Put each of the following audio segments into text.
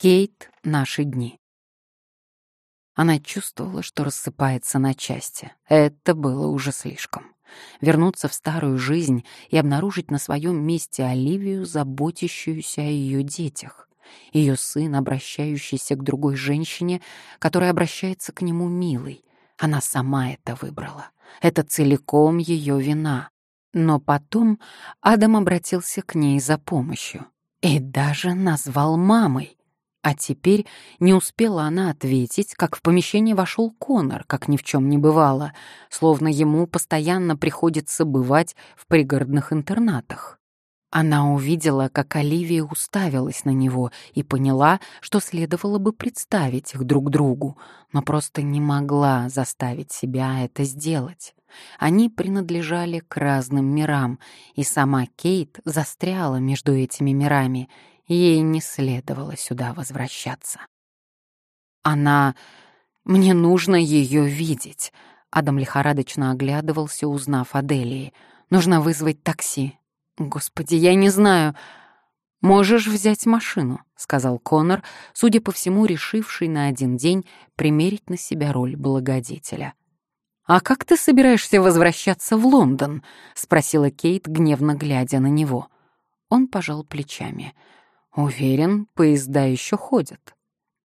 Кейт «Наши дни». Она чувствовала, что рассыпается на части. Это было уже слишком. Вернуться в старую жизнь и обнаружить на своем месте Оливию, заботящуюся о ее детях. Ее сын, обращающийся к другой женщине, которая обращается к нему милой. Она сама это выбрала. Это целиком ее вина. Но потом Адам обратился к ней за помощью. И даже назвал мамой. А теперь не успела она ответить, как в помещение вошел Конор, как ни в чем не бывало, словно ему постоянно приходится бывать в пригородных интернатах. Она увидела, как Оливия уставилась на него и поняла, что следовало бы представить их друг другу, но просто не могла заставить себя это сделать. Они принадлежали к разным мирам, и сама Кейт застряла между этими мирами — Ей не следовало сюда возвращаться. Она... Мне нужно ее видеть. Адам лихорадочно оглядывался, узнав о. Нужно вызвать такси. Господи, я не знаю. Можешь взять машину, сказал Конор, судя по всему, решивший на один день примерить на себя роль благодетеля. «А как ты собираешься возвращаться в Лондон?» — спросила Кейт, гневно глядя на него. Он пожал плечами. Уверен, поезда еще ходят.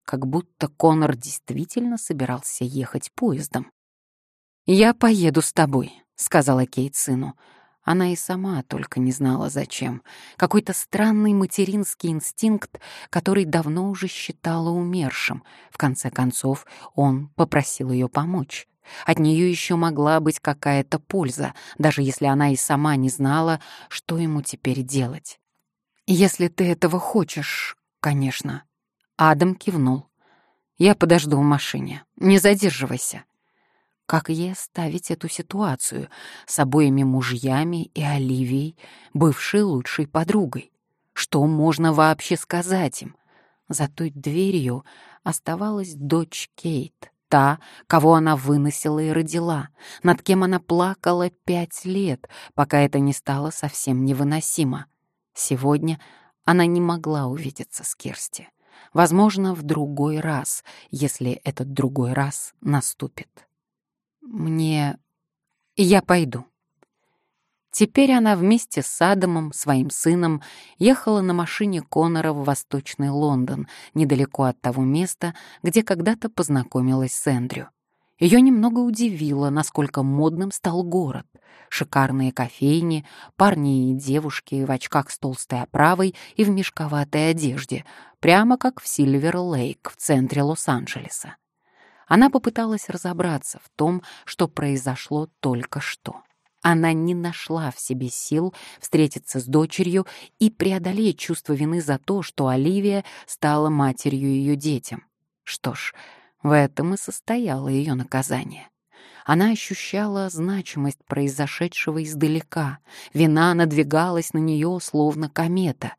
Как будто Конор действительно собирался ехать поездом. «Я поеду с тобой», — сказала Кейт сыну. Она и сама только не знала, зачем. Какой-то странный материнский инстинкт, который давно уже считала умершим. В конце концов, он попросил ее помочь. От нее еще могла быть какая-то польза, даже если она и сама не знала, что ему теперь делать. «Если ты этого хочешь, конечно». Адам кивнул. «Я подожду в машине. Не задерживайся». Как ей оставить эту ситуацию с обоими мужьями и Оливией, бывшей лучшей подругой? Что можно вообще сказать им? За той дверью оставалась дочь Кейт, та, кого она выносила и родила, над кем она плакала пять лет, пока это не стало совсем невыносимо. Сегодня она не могла увидеться с Керсти. Возможно, в другой раз, если этот другой раз наступит. Мне... Я пойду. Теперь она вместе с Адамом, своим сыном, ехала на машине Конора в Восточный Лондон, недалеко от того места, где когда-то познакомилась с Эндрю. Ее немного удивило, насколько модным стал город. Шикарные кофейни, парни и девушки в очках с толстой оправой и в мешковатой одежде, прямо как в Сильвер-Лейк в центре Лос-Анджелеса. Она попыталась разобраться в том, что произошло только что. Она не нашла в себе сил встретиться с дочерью и преодолеть чувство вины за то, что Оливия стала матерью ее детям. Что ж, в этом и состояло ее наказание. Она ощущала значимость произошедшего издалека. Вина надвигалась на нее, словно комета.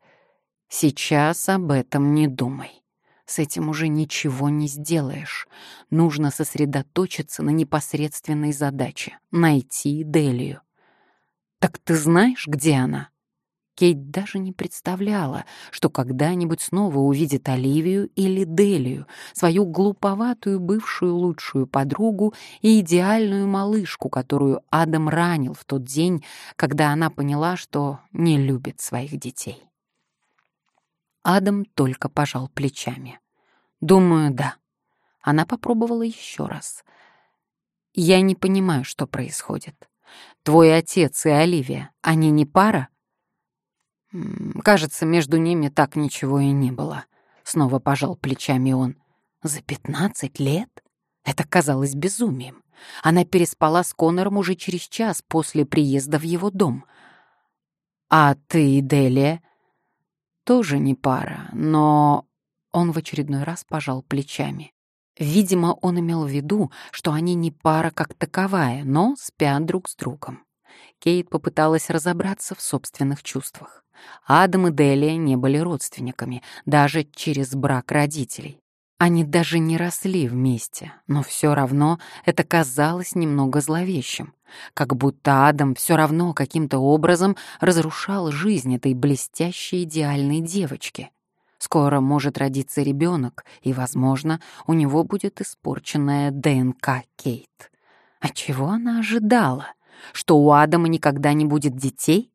Сейчас об этом не думай. С этим уже ничего не сделаешь. Нужно сосредоточиться на непосредственной задаче — найти Делию. «Так ты знаешь, где она?» Кейт даже не представляла, что когда-нибудь снова увидит Оливию или Делию, свою глуповатую бывшую лучшую подругу и идеальную малышку, которую Адам ранил в тот день, когда она поняла, что не любит своих детей. Адам только пожал плечами. «Думаю, да». Она попробовала еще раз. «Я не понимаю, что происходит. Твой отец и Оливия, они не пара?» Кажется, между ними так ничего и не было. Снова пожал плечами он. За пятнадцать лет? Это казалось безумием. Она переспала с Конором уже через час после приезда в его дом. А ты, Делия? Тоже не пара, но... Он в очередной раз пожал плечами. Видимо, он имел в виду, что они не пара как таковая, но спят друг с другом. Кейт попыталась разобраться в собственных чувствах. Адам и Делия не были родственниками, даже через брак родителей. Они даже не росли вместе, но все равно это казалось немного зловещим, как будто Адам все равно каким-то образом разрушал жизнь этой блестящей идеальной девочки. Скоро может родиться ребенок, и, возможно, у него будет испорченная ДНК Кейт. А чего она ожидала? Что у Адама никогда не будет детей?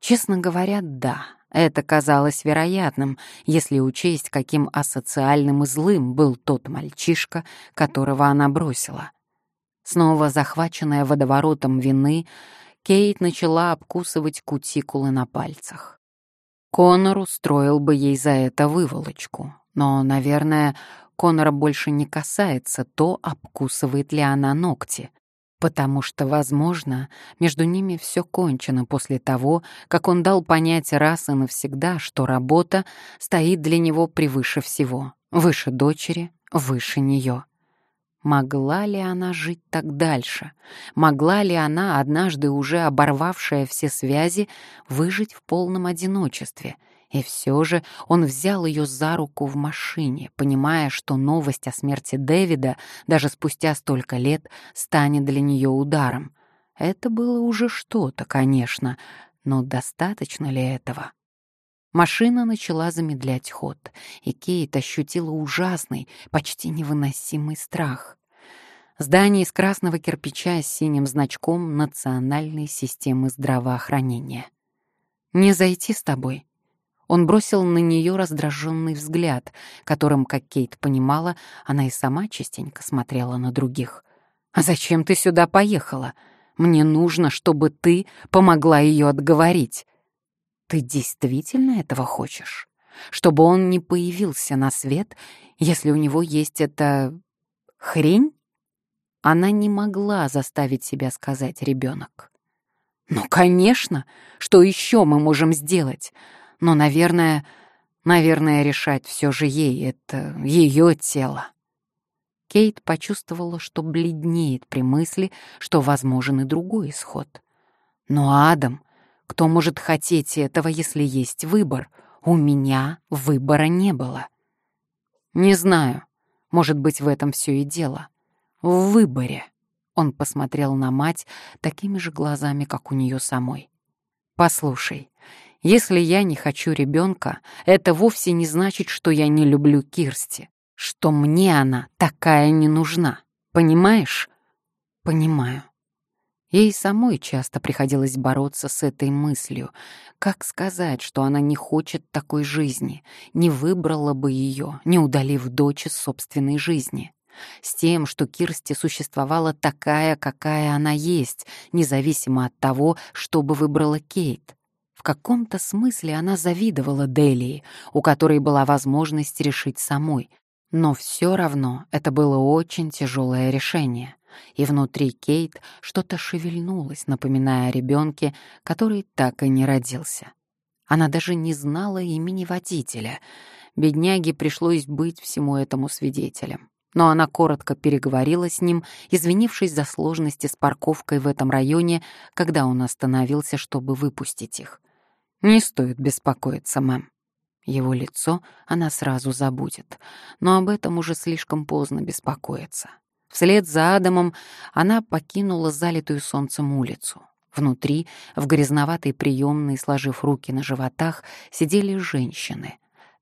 Честно говоря, да. Это казалось вероятным, если учесть, каким асоциальным и злым был тот мальчишка, которого она бросила. Снова захваченная водоворотом вины, Кейт начала обкусывать кутикулы на пальцах. Конор устроил бы ей за это выволочку, но, наверное, Конора больше не касается то, обкусывает ли она ногти, потому что, возможно, между ними все кончено после того, как он дал понять раз и навсегда, что работа стоит для него превыше всего, выше дочери, выше нее. Могла ли она жить так дальше? Могла ли она, однажды уже оборвавшая все связи, выжить в полном одиночестве — и все же он взял ее за руку в машине, понимая, что новость о смерти Дэвида даже спустя столько лет станет для нее ударом. Это было уже что-то, конечно, но достаточно ли этого? Машина начала замедлять ход, и Кейт ощутила ужасный, почти невыносимый страх. Здание из красного кирпича с синим значком Национальной системы здравоохранения. «Не зайти с тобой?» Он бросил на нее раздраженный взгляд, которым, как Кейт понимала, она и сама частенько смотрела на других. «А зачем ты сюда поехала? Мне нужно, чтобы ты помогла ее отговорить». «Ты действительно этого хочешь? Чтобы он не появился на свет, если у него есть эта... хрень?» Она не могла заставить себя сказать ребенок. «Ну, конечно! Что еще мы можем сделать? Но, наверное, наверное, решать все же ей, это ее тело. Кейт почувствовала, что бледнеет при мысли, что возможен и другой исход. Но Адам, кто может хотеть этого, если есть выбор? У меня выбора не было. Не знаю, может быть, в этом все и дело. В выборе. Он посмотрел на мать такими же глазами, как у нее самой. «Послушай, если я не хочу ребенка, это вовсе не значит, что я не люблю Кирсти, что мне она такая не нужна. Понимаешь? Понимаю. Ей самой часто приходилось бороться с этой мыслью. Как сказать, что она не хочет такой жизни, не выбрала бы ее, не удалив дочь из собственной жизни? С тем, что Кирсти существовала такая, какая она есть, независимо от того, что бы выбрала Кейт. В каком-то смысле она завидовала Делии, у которой была возможность решить самой. Но все равно это было очень тяжелое решение. И внутри Кейт что-то шевельнулось, напоминая о ребенке, который так и не родился. Она даже не знала имени водителя. Бедняге пришлось быть всему этому свидетелем. Но она коротко переговорила с ним, извинившись за сложности с парковкой в этом районе, когда он остановился, чтобы выпустить их. «Не стоит беспокоиться, мэм». Его лицо она сразу забудет, но об этом уже слишком поздно беспокоиться. Вслед за Адамом она покинула залитую солнцем улицу. Внутри, в грязноватой приемной, сложив руки на животах, сидели женщины.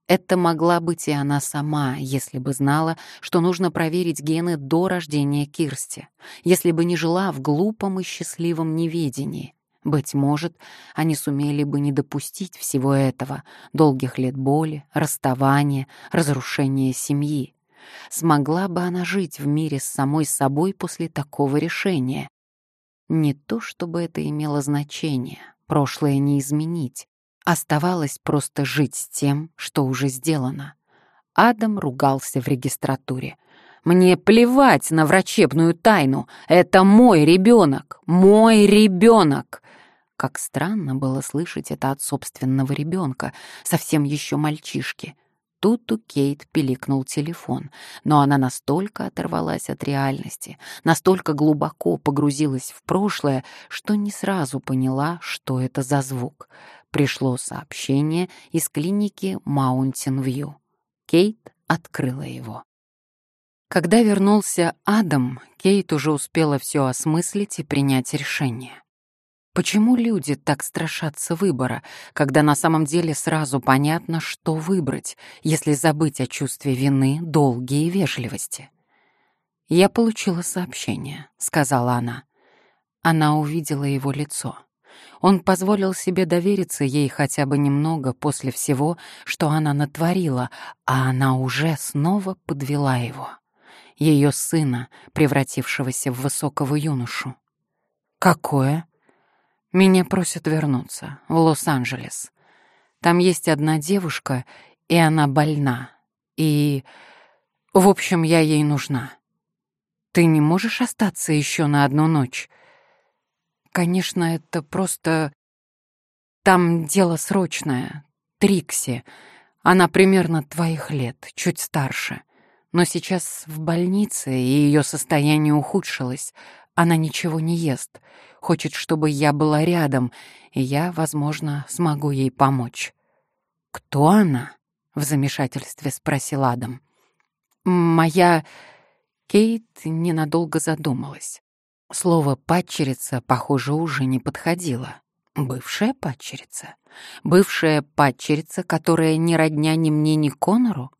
Это могла быть и она сама, если бы знала, что нужно проверить гены до рождения Кирсти, если бы не жила в глупом и счастливом неведении — быть может, они сумели бы не допустить всего этого, долгих лет боли, расставания, разрушения семьи. Смогла бы она жить в мире с самой собой после такого решения? Не то чтобы это имело значение, прошлое не изменить. Оставалось просто жить с тем, что уже сделано. Адам ругался в регистратуре. Мне плевать на врачебную тайну. Это мой ребенок, мой ребенок. Как странно было слышать это от собственного ребенка, совсем еще мальчишки. Тут у Кейт пиликнул телефон, но она настолько оторвалась от реальности, настолько глубоко погрузилась в прошлое, что не сразу поняла, что это за звук. Пришло сообщение из клиники Маунтин-Вью. Кейт открыла его. Когда вернулся Адам, Кейт уже успела все осмыслить и принять решение. Почему люди так страшатся выбора, когда на самом деле сразу понятно, что выбрать, если забыть о чувстве вины, долге и вежливости? «Я получила сообщение», — сказала она. Она увидела его лицо. Он позволил себе довериться ей хотя бы немного после всего, что она натворила, а она уже снова подвела его. Ее сына, превратившегося в высокого юношу. «Какое?» Меня просят вернуться в Лос-Анджелес. Там есть одна девушка, и она больна. И... В общем, я ей нужна. Ты не можешь остаться еще на одну ночь? Конечно, это просто... Там дело срочное. Трикси. Она примерно твоих лет, чуть старше. Но сейчас в больнице, и ее состояние ухудшилось. Она ничего не ест хочет, чтобы я была рядом, и я, возможно, смогу ей помочь. «Кто она?» — в замешательстве спросил Адам. «Моя...» Кейт ненадолго задумалась. Слово «падчерица», похоже, уже не подходило. Бывшая падчерица? Бывшая падчерица, которая ни родня ни мне, ни Конору?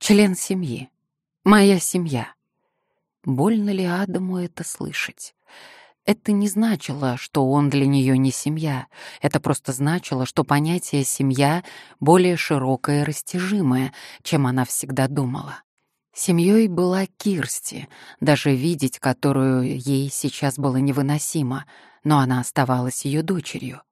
Член семьи. Моя семья. Больно ли Адаму это слышать? Это не значило, что он для нее не семья. Это просто значило, что понятие «семья» более широкое и растяжимое, чем она всегда думала. Семьей была Кирсти, даже видеть которую ей сейчас было невыносимо, но она оставалась ее дочерью.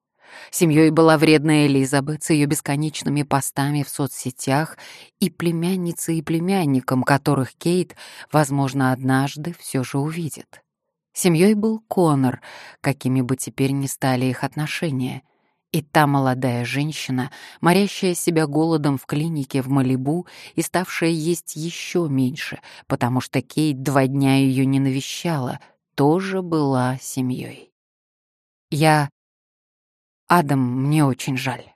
Семьей была вредная Элизабет с ее бесконечными постами в соцсетях и племянницей и племянником, которых Кейт, возможно, однажды все же увидит. Семьей был Конор, какими бы теперь ни стали их отношения. И та молодая женщина, морящая себя голодом в клинике в Малибу и ставшая есть еще меньше, потому что Кейт два дня ее не навещала, тоже была семьей. Я... Адам, мне очень жаль.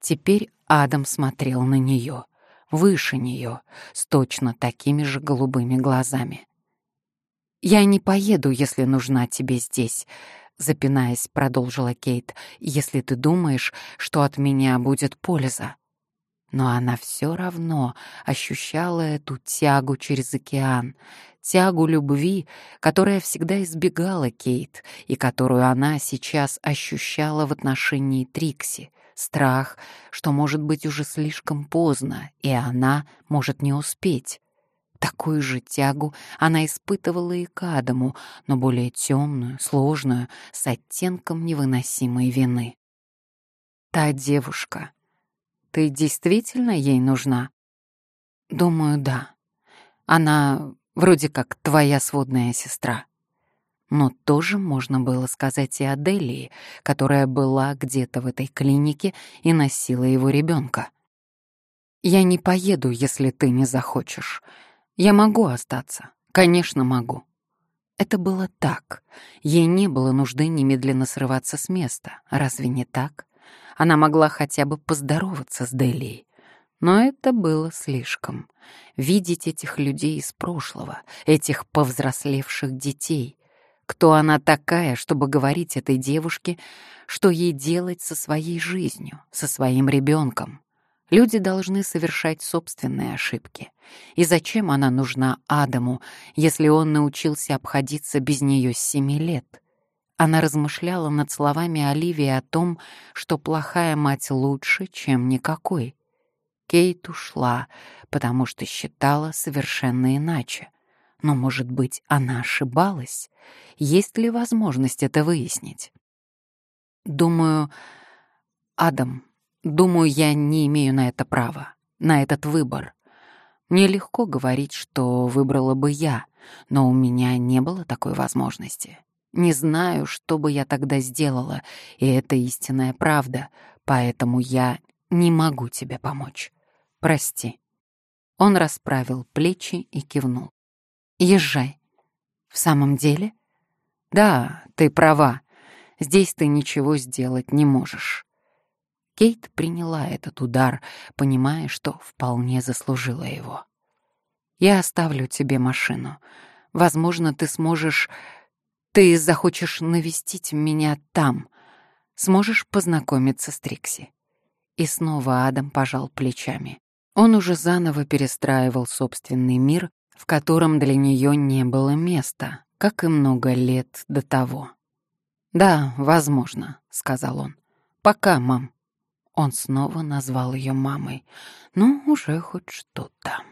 Теперь Адам смотрел на нее, выше нее, с точно такими же голубыми глазами. «Я не поеду, если нужна тебе здесь», — запинаясь, продолжила Кейт, «если ты думаешь, что от меня будет польза». Но она все равно ощущала эту тягу через океан, тягу любви, которая всегда избегала Кейт и которую она сейчас ощущала в отношении Трикси, страх, что может быть уже слишком поздно, и она может не успеть. Такую же тягу она испытывала и к Адаму, но более темную, сложную, с оттенком невыносимой вины. «Та девушка. Ты действительно ей нужна?» «Думаю, да. Она вроде как твоя сводная сестра». Но тоже можно было сказать и о Делии, которая была где-то в этой клинике и носила его ребенка. «Я не поеду, если ты не захочешь», я могу остаться. Конечно, могу. Это было так. Ей не было нужды немедленно срываться с места. Разве не так? Она могла хотя бы поздороваться с Делией. Но это было слишком. Видеть этих людей из прошлого, этих повзрослевших детей. Кто она такая, чтобы говорить этой девушке, что ей делать со своей жизнью, со своим ребенком? Люди должны совершать собственные ошибки. И зачем она нужна Адаму, если он научился обходиться без нее с семи лет? Она размышляла над словами Оливии о том, что плохая мать лучше, чем никакой. Кейт ушла, потому что считала совершенно иначе. Но, может быть, она ошибалась? Есть ли возможность это выяснить? Думаю, Адам, Думаю, я не имею на это права, на этот выбор. Мне легко говорить, что выбрала бы я, но у меня не было такой возможности. Не знаю, что бы я тогда сделала, и это истинная правда, поэтому я не могу тебе помочь. Прости. Он расправил плечи и кивнул. Езжай. В самом деле? Да, ты права. Здесь ты ничего сделать не можешь. Кейт приняла этот удар, понимая, что вполне заслужила его. «Я оставлю тебе машину. Возможно, ты сможешь...» Ты захочешь навестить меня там. Сможешь познакомиться с Трикси. И снова Адам пожал плечами. Он уже заново перестраивал собственный мир, в котором для нее не было места, как и много лет до того. «Да, возможно», — сказал он. «Пока, мам». Он снова назвал ее мамой. «Ну, уже хоть что-то».